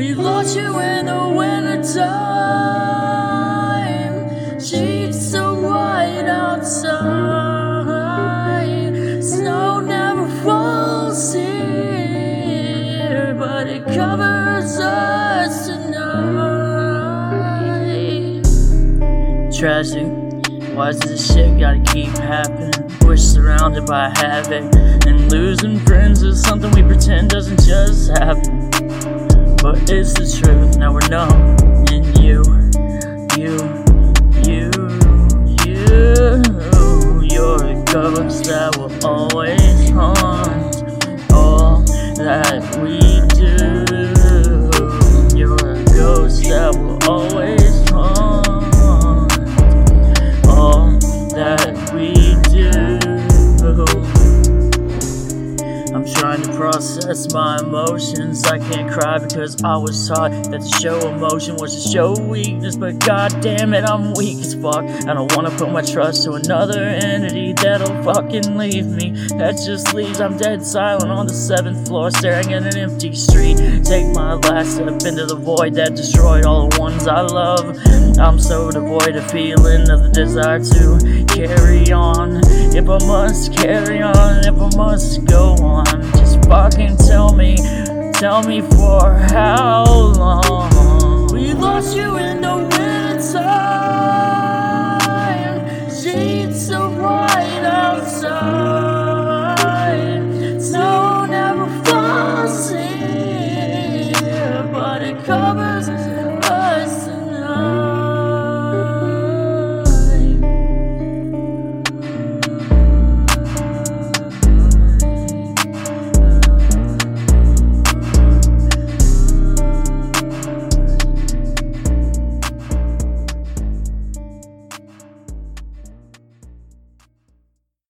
We lost you in the winter time. Sheets so white outside. Snow never falls here, but it covers us tonight. Tragic. Why does this shit gotta keep happening? We're surrounded by havoc, and losing friends is something we pretend doesn't just happen. It's the truth, now we're numb. And you, you, you, you, you're a ghost that will always haunt all that we I'm trying to process my emotions. I can't cry because I was taught that to show emotion was to show weakness. But god damn it, I'm weak as fuck. I don't wanna put my trust to another entity that'll fucking leave me. That just leaves I'm dead silent on the seventh floor, staring at an empty street. Take my last step into the void that destroyed all the ones I love. I'm so devoid of feeling of the desire to carry on. Must carry on, if I must go on, just fucking tell me, tell me for how long.